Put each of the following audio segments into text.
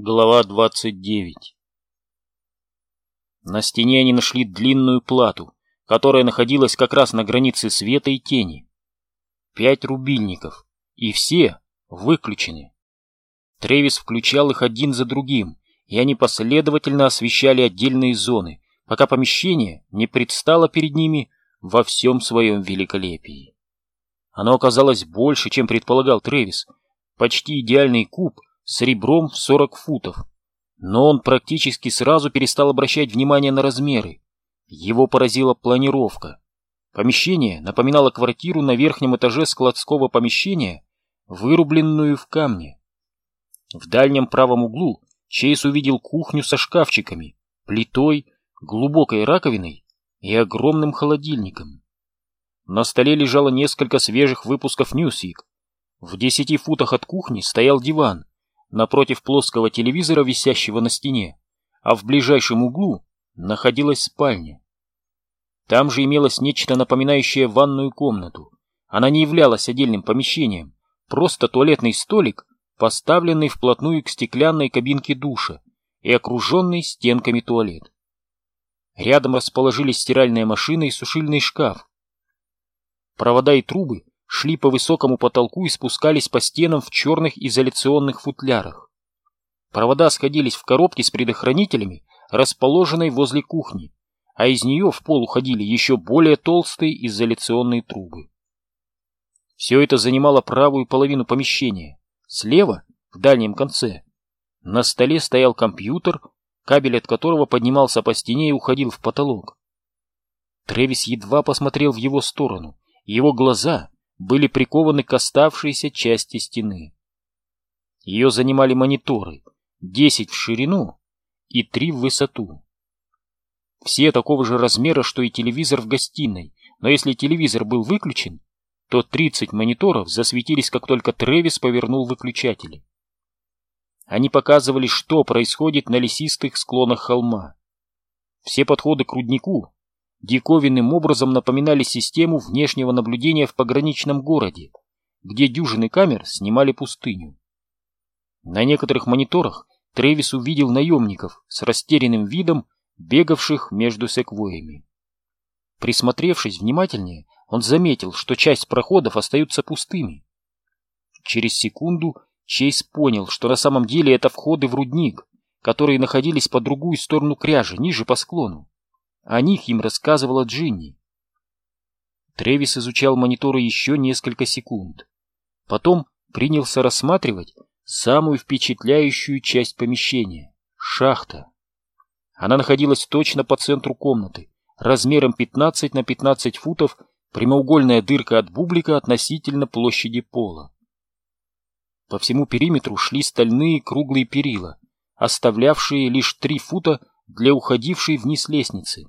Глава 29 На стене они нашли длинную плату, которая находилась как раз на границе света и тени. Пять рубильников, и все выключены. Тревис включал их один за другим, и они последовательно освещали отдельные зоны, пока помещение не предстало перед ними во всем своем великолепии. Оно оказалось больше, чем предполагал Тревис, почти идеальный куб — с ребром в 40 футов. Но он практически сразу перестал обращать внимание на размеры. Его поразила планировка. Помещение напоминало квартиру на верхнем этаже складского помещения, вырубленную в камне. В дальнем правом углу Чейз увидел кухню со шкафчиками, плитой, глубокой раковиной и огромным холодильником. На столе лежало несколько свежих выпусков Newsweek. В десяти футах от кухни стоял диван, напротив плоского телевизора, висящего на стене, а в ближайшем углу находилась спальня. Там же имелось нечто напоминающее ванную комнату. Она не являлась отдельным помещением, просто туалетный столик, поставленный вплотную к стеклянной кабинке душа и окруженный стенками туалет. Рядом расположились стиральная машина и сушильный шкаф. Провода и трубы шли по высокому потолку и спускались по стенам в черных изоляционных футлярах. Провода сходились в коробке с предохранителями, расположенной возле кухни, а из нее в пол уходили еще более толстые изоляционные трубы. Все это занимало правую половину помещения. Слева, в дальнем конце, на столе стоял компьютер, кабель от которого поднимался по стене и уходил в потолок. Тревис едва посмотрел в его сторону. Его глаза были прикованы к оставшейся части стены. Ее занимали мониторы, 10 в ширину и 3 в высоту. Все такого же размера, что и телевизор в гостиной, но если телевизор был выключен, то 30 мониторов засветились, как только Трэвис повернул выключатели. Они показывали, что происходит на лесистых склонах холма. Все подходы к руднику диковинным образом напоминали систему внешнего наблюдения в пограничном городе, где дюжины камер снимали пустыню. На некоторых мониторах Трэвис увидел наемников с растерянным видом, бегавших между секвоями. Присмотревшись внимательнее, он заметил, что часть проходов остаются пустыми. Через секунду Чейз понял, что на самом деле это входы в рудник, которые находились по другую сторону кряжи, ниже по склону. О них им рассказывала Джинни. Тревис изучал мониторы еще несколько секунд. Потом принялся рассматривать самую впечатляющую часть помещения — шахта. Она находилась точно по центру комнаты, размером 15 на 15 футов, прямоугольная дырка от бублика относительно площади пола. По всему периметру шли стальные круглые перила, оставлявшие лишь три фута для уходившей вниз лестницы.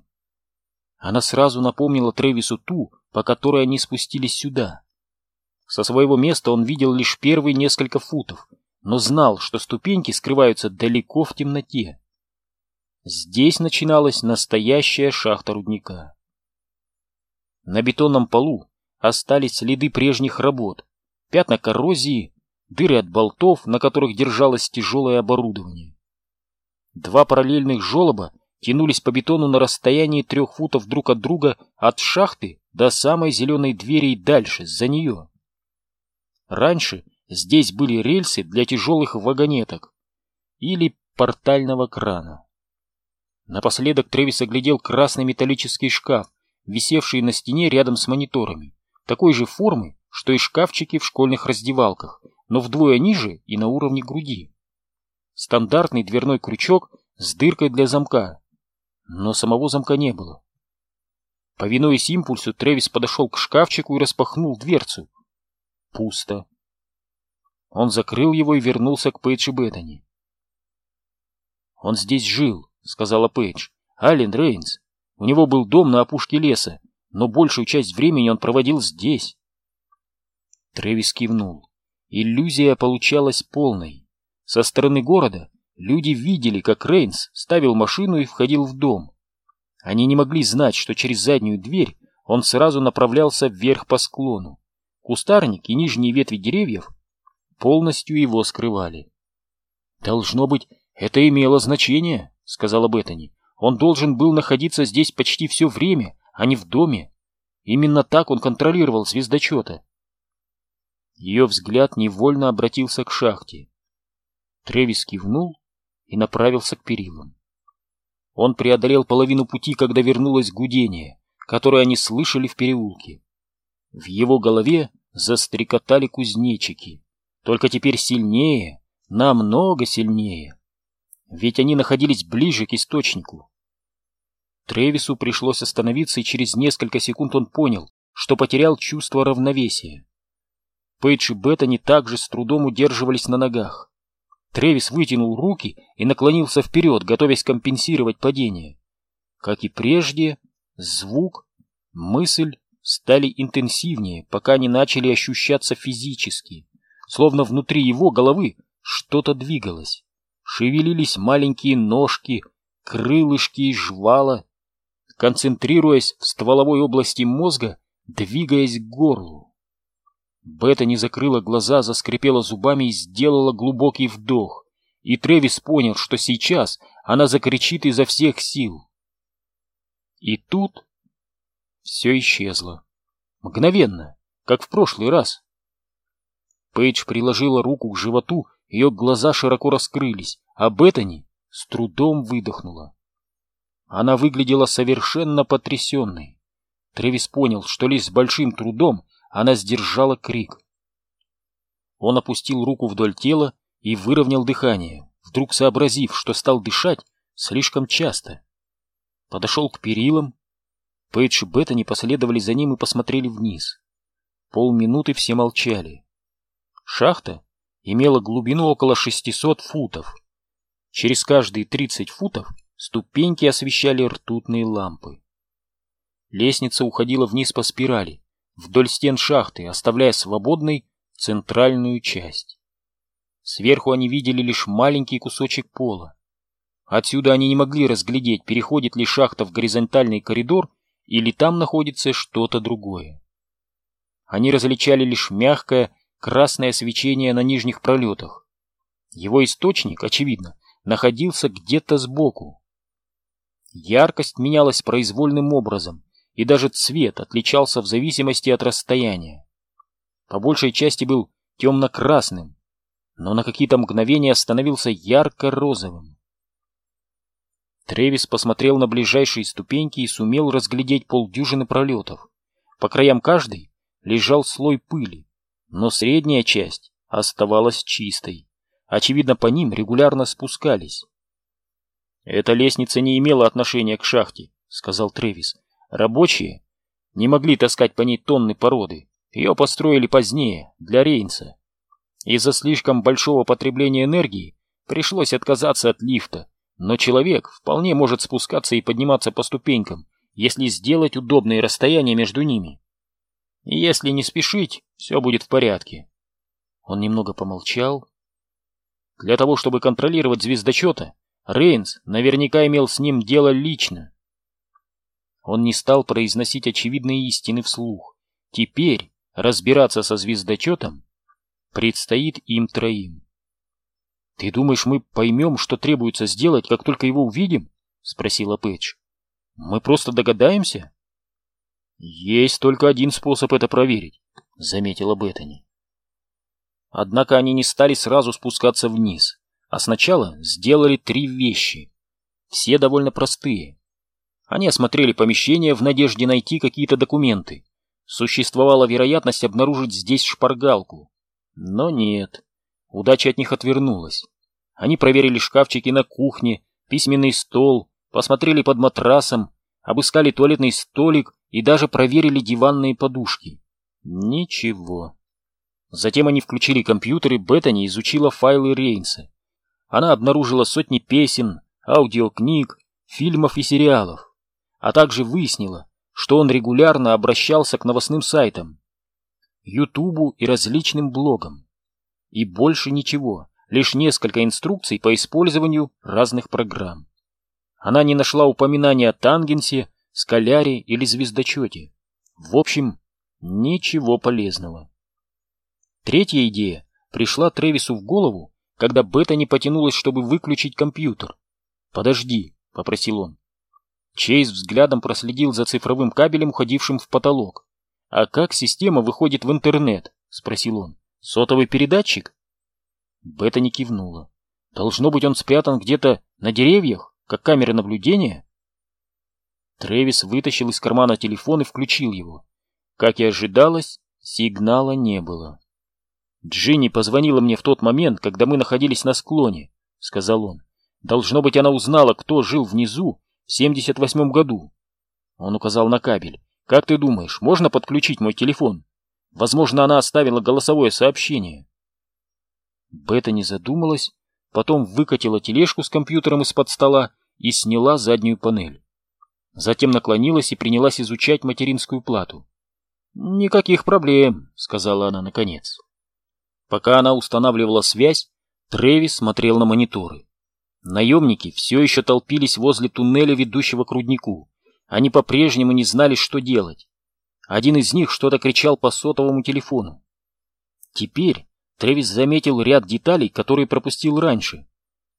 Она сразу напомнила Тревису ту, по которой они спустились сюда. Со своего места он видел лишь первые несколько футов, но знал, что ступеньки скрываются далеко в темноте. Здесь начиналась настоящая шахта рудника. На бетонном полу остались следы прежних работ, пятна коррозии, дыры от болтов, на которых держалось тяжелое оборудование. Два параллельных желоба тянулись по бетону на расстоянии трех футов друг от друга от шахты до самой зеленой двери и дальше, за нее. Раньше здесь были рельсы для тяжелых вагонеток или портального крана. Напоследок Тревис оглядел красный металлический шкаф, висевший на стене рядом с мониторами, такой же формы, что и шкафчики в школьных раздевалках, но вдвое ниже и на уровне груди. Стандартный дверной крючок с дыркой для замка, но самого замка не было. Повинуясь импульсу, Тревис подошел к шкафчику и распахнул дверцу. Пусто. Он закрыл его и вернулся к Пейдж и Беттани. «Он здесь жил», — сказала Пейдж. «Ален Рейнс. У него был дом на опушке леса, но большую часть времени он проводил здесь». Тревис кивнул. Иллюзия получалась полной. Со стороны города Люди видели, как Рейнс ставил машину и входил в дом. Они не могли знать, что через заднюю дверь он сразу направлялся вверх по склону. Кустарник и нижние ветви деревьев полностью его скрывали. Должно быть, «Это имело значение», — сказала Беттани. «Он должен был находиться здесь почти все время, а не в доме. Именно так он контролировал звездочета». Ее взгляд невольно обратился к шахте. Тревис кивнул и направился к перилам. Он преодолел половину пути, когда вернулось гудение, которое они слышали в переулке. В его голове застрекотали кузнечики, только теперь сильнее, намного сильнее. Ведь они находились ближе к источнику. Тревису пришлось остановиться, и через несколько секунд он понял, что потерял чувство равновесия. Пейдж и Беттани также с трудом удерживались на ногах. Тревис вытянул руки и наклонился вперед, готовясь компенсировать падение. Как и прежде, звук, мысль стали интенсивнее, пока не начали ощущаться физически, словно внутри его головы что-то двигалось. Шевелились маленькие ножки, крылышки и жвала, концентрируясь в стволовой области мозга, двигаясь к горлу. Бета не закрыла глаза, заскрипела зубами и сделала глубокий вдох. И Тревис понял, что сейчас она закричит изо всех сил. И тут все исчезло. Мгновенно, как в прошлый раз. Пейдж приложила руку к животу, ее глаза широко раскрылись, а Беттани с трудом выдохнула. Она выглядела совершенно потрясенной. Тревис понял, что лишь с большим трудом она сдержала крик. Он опустил руку вдоль тела и выровнял дыхание, вдруг сообразив, что стал дышать слишком часто. Подошел к перилам. Пейдж и Беттани последовали за ним и посмотрели вниз. Полминуты все молчали. Шахта имела глубину около 600 футов. Через каждые 30 футов ступеньки освещали ртутные лампы. Лестница уходила вниз по спирали, вдоль стен шахты, оставляя свободной центральную часть. Сверху они видели лишь маленький кусочек пола. Отсюда они не могли разглядеть, переходит ли шахта в горизонтальный коридор или там находится что-то другое. Они различали лишь мягкое красное свечение на нижних пролетах. Его источник, очевидно, находился где-то сбоку. Яркость менялась произвольным образом, и даже цвет отличался в зависимости от расстояния. По большей части был темно-красным, но на какие-то мгновения становился ярко-розовым. Тревис посмотрел на ближайшие ступеньки и сумел разглядеть полдюжины пролетов. По краям каждой лежал слой пыли, но средняя часть оставалась чистой. Очевидно, по ним регулярно спускались. «Эта лестница не имела отношения к шахте», — сказал Тревис. Рабочие не могли таскать по ней тонны породы. Ее построили позднее, для Рейнса. Из-за слишком большого потребления энергии пришлось отказаться от лифта, но человек вполне может спускаться и подниматься по ступенькам, если сделать удобные расстояния между ними. И если не спешить, все будет в порядке. Он немного помолчал. Для того, чтобы контролировать звездочета, Рейнс наверняка имел с ним дело лично. Он не стал произносить очевидные истины вслух. Теперь разбираться со звездочетом предстоит им троим. — Ты думаешь, мы поймем, что требуется сделать, как только его увидим? — спросила Пэтч. — Мы просто догадаемся? — Есть только один способ это проверить, — заметила Беттани. Однако они не стали сразу спускаться вниз, а сначала сделали три вещи. Все довольно простые. Они осмотрели помещение в надежде найти какие-то документы. Существовала вероятность обнаружить здесь шпаргалку. Но нет. Удача от них отвернулась. Они проверили шкафчики на кухне, письменный стол, посмотрели под матрасом, обыскали туалетный столик и даже проверили диванные подушки. Ничего. Затем они включили компьютер, и Беттани изучила файлы Рейнса. Она обнаружила сотни песен, аудиокниг, фильмов и сериалов а также выяснила, что он регулярно обращался к новостным сайтам, Ютубу и различным блогам. И больше ничего, лишь несколько инструкций по использованию разных программ. Она не нашла упоминания о Тангенсе, Скаляре или Звездочете. В общем, ничего полезного. Третья идея пришла Тревису в голову, когда Беттани потянулась, чтобы выключить компьютер. «Подожди», — попросил он. Чейз взглядом проследил за цифровым кабелем, уходившим в потолок. «А как система выходит в интернет?» — спросил он. «Сотовый передатчик?» Беттани кивнула. «Должно быть, он спрятан где-то на деревьях, как камера наблюдения?» Трэвис вытащил из кармана телефон и включил его. Как и ожидалось, сигнала не было. «Джинни позвонила мне в тот момент, когда мы находились на склоне», — сказал он. «Должно быть, она узнала, кто жил внизу в 78-м году». Он указал на кабель. «Как ты думаешь, можно подключить мой телефон? Возможно, она оставила голосовое сообщение». Бета не задумалась, потом выкатила тележку с компьютером из-под стола и сняла заднюю панель. Затем наклонилась и принялась изучать материнскую плату. «Никаких проблем», — сказала она наконец. Пока она устанавливала связь, Трэвис смотрел на мониторы. Наемники все еще толпились возле туннеля, ведущего к руднику. Они по-прежнему не знали, что делать. Один из них что-то кричал по сотовому телефону. Теперь Трэвис заметил ряд деталей, которые пропустил раньше.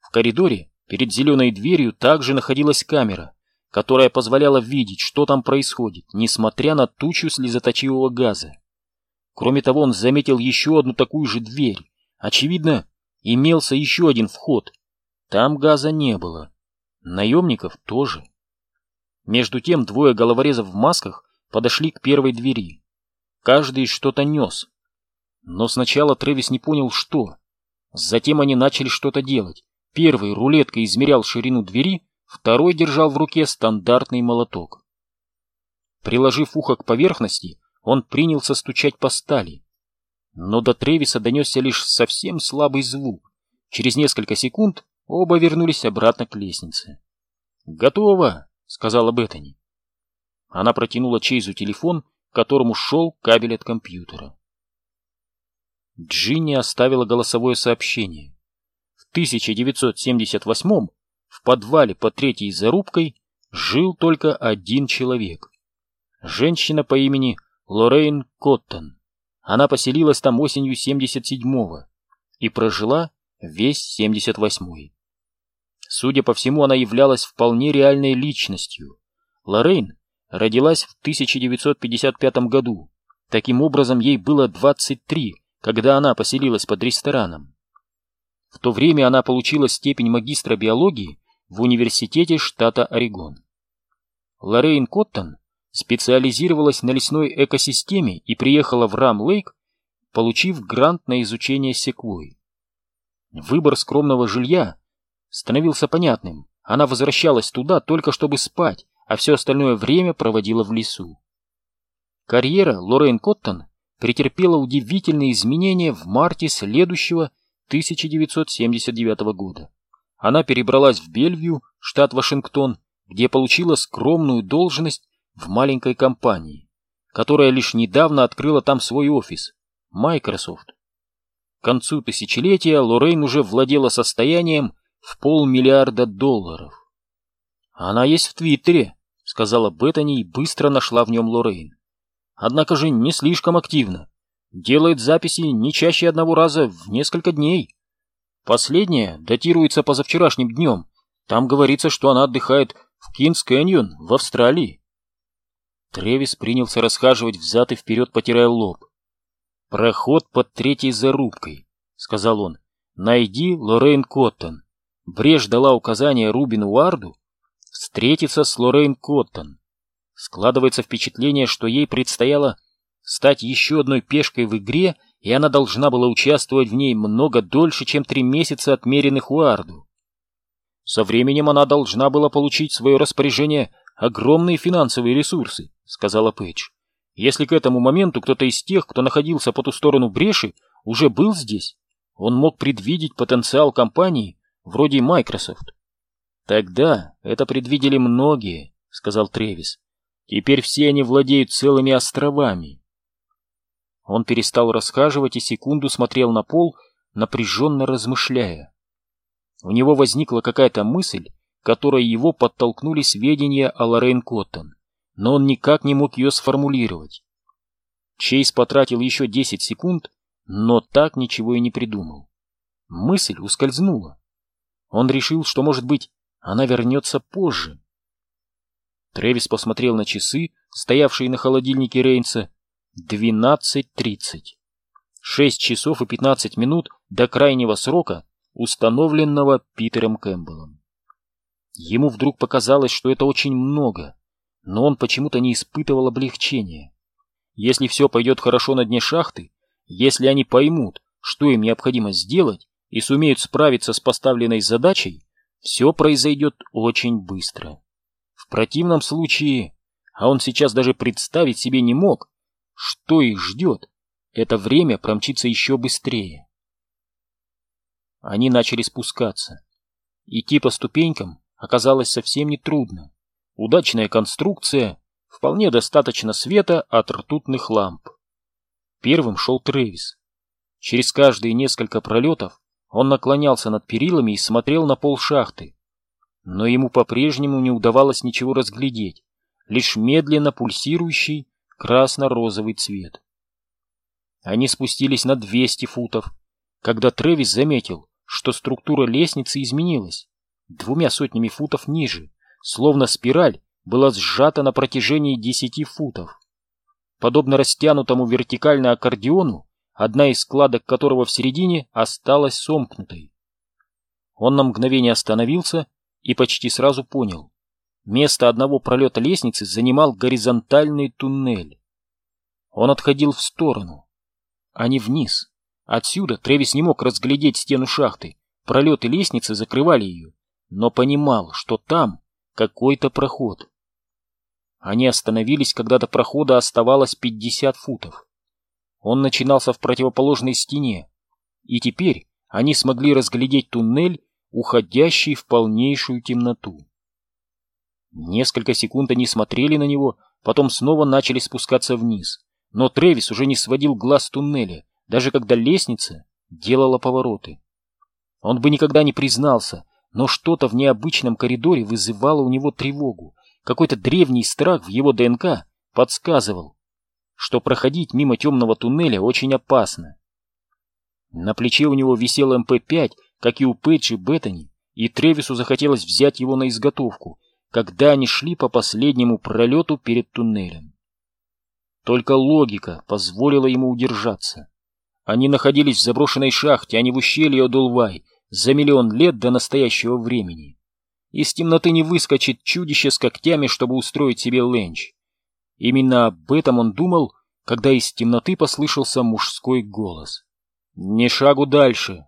В коридоре перед зеленой дверью также находилась камера, которая позволяла видеть, что там происходит, несмотря на тучу слезоточивого газа. Кроме того, он заметил еще одну такую же дверь. Очевидно, имелся еще один вход. Там газа не было. Наемников тоже. Между тем двое головорезов в масках подошли к первой двери. Каждый что-то нес. Но сначала Трэвис не понял, что. Затем они начали что-то делать. Первый рулеткой измерял ширину двери, второй держал в руке стандартный молоток. Приложив ухо к поверхности, он принялся стучать по стали. Но до Тревиса донесся лишь совсем слабый звук. Через несколько секунд оба вернулись обратно к лестнице. «Готово!» — сказала Беттани. Она протянула Чейзу телефон, к которому шел кабель от компьютера. Джинни оставила голосовое сообщение. В 1978 в подвале под третьей зарубкой жил только один человек. Женщина по имени Лоррейн Коттон. Она поселилась там осенью 77-го и прожила весь 78-й. Судя по всему, она являлась вполне реальной личностью. Лоррейн родилась в 1955 году. Таким образом, ей было 23, когда она поселилась под рестораном. В то время она получила степень магистра биологии в университете штата Орегон. Лоррейн Коттон специализировалась на лесной экосистеме и приехала в Рам-Лейк, получив грант на изучение секвой. Выбор скромного жилья становился понятным. Она возвращалась туда только чтобы спать, а все остальное время проводила в лесу. Карьера Лорен Коттон претерпела удивительные изменения в марте следующего 1979 года. Она перебралась в Бельвью, штат Вашингтон, где получила скромную должность в маленькой компании, которая лишь недавно открыла там свой офис – Microsoft. К концу тысячелетия Лоррейн уже владела состоянием в полмиллиарда долларов. «Она есть в Твиттере», — сказала Беттани и быстро нашла в нем Лоррейн. «Однако же не слишком активно. Делает записи не чаще одного раза в несколько дней. Последняя датируется позавчерашним днем. Там говорится, что она отдыхает в Кингс Кэньон в Австралии. Тревис принялся расхаживать взад и вперед, потирая лоб. «Проход под третьей зарубкой», — сказал он. «Найди Лоррейн Коттон». Брешь дала указание Рубину Уарду встретиться с Лоррейн Коттон. Складывается впечатление, что ей предстояло стать еще одной пешкой в игре, и она должна была участвовать в ней много дольше, чем три месяца отмеренных Уарду. Со временем она должна была получить в свое распоряжение огромные финансовые ресурсы, сказала Пэтч. Если к этому моменту кто-то из тех, кто находился по ту сторону бреши, уже был здесь, он мог предвидеть потенциал компании вроде Microsoft. Тогда это предвидели многие, сказал Тревис. Теперь все они владеют целыми островами. Он перестал расхаживать и секунду смотрел на пол, напряженно размышляя. У него возникла какая-то мысль, которой его подтолкнули сведения о Лоррейн Коттон но он никак не мог ее сформулировать. Чейз потратил еще 10 секунд, но так ничего и не придумал. мысль ускользнула. Он решил, что, может быть, она вернется позже. Трэвис посмотрел на часы, стоявшие на холодильнике Рейнса. Двенадцать тридцать. Шесть часов и пятнадцать минут до крайнего срока, установленного Питером Кэмпбеллом. Ему вдруг показалось, что это очень много, но он почему-то не испытывал облегчения. Если все пойдет хорошо на дне шахты, если они поймут, что им необходимо сделать, и сумеют справиться с поставленной задачей, все произойдет очень быстро. В противном случае, а он сейчас даже представить себе не мог, что их ждет, это время промчится еще быстрее. Они начали спускаться. Идти по ступенькам оказалось совсем нетрудно. Удачная конструкция, вполне достаточно света от ртутных ламп. Первым шел Трэвис. Через каждые несколько пролетов он наклонялся над перилами и смотрел на пол шахты. Но ему по-прежнему не удавалось ничего разглядеть, лишь медленно пульсирующий красно-розовый цвет. Они спустились на 200 футов, когда Трэвис заметил, что структура лестницы изменилась. Двумя сотнями футов ниже, словно спираль, была сжата на протяжении 10 футов. Подобно растянутому вертикально аккордеону, одна из складок которого в середине осталась сомкнутой. Он на мгновение остановился и почти сразу понял. Место одного пролета лестницы занимал горизонтальный туннель. Он отходил в сторону, а не вниз. Отсюда Тревис не мог разглядеть стену шахты, пролеты лестницы закрывали ее, но понимал, что там какой-то проход. Они остановились, когда до прохода оставалось 50 футов. Он начинался в противоположной стене, и теперь они смогли разглядеть туннель, уходящий в полнейшую темноту. Несколько секунд они смотрели на него, потом снова начали спускаться вниз. Но Тревис уже не сводил глаз туннеля, даже когда лестница делала повороты. Он бы никогда не признался, но что-то в необычном коридоре вызывало у него тревогу. Какой-то древний страх в его ДНК подсказывал, что проходить мимо темного туннеля очень опасно. На плече у него висел МП-5, как и у Пейджи Беттани, и Тревису захотелось взять его на изготовку, когда они шли по последнему пролету перед туннелем. Только логика позволила ему удержаться. Они находились в заброшенной шахте, а не в ущелье Одулвай, за миллион лет до настоящего времени. Из темноты не выскочит чудище с когтями, чтобы устроить себе ленч. Именно об этом он думал, когда из темноты послышался мужской голос. «Не шагу дальше!»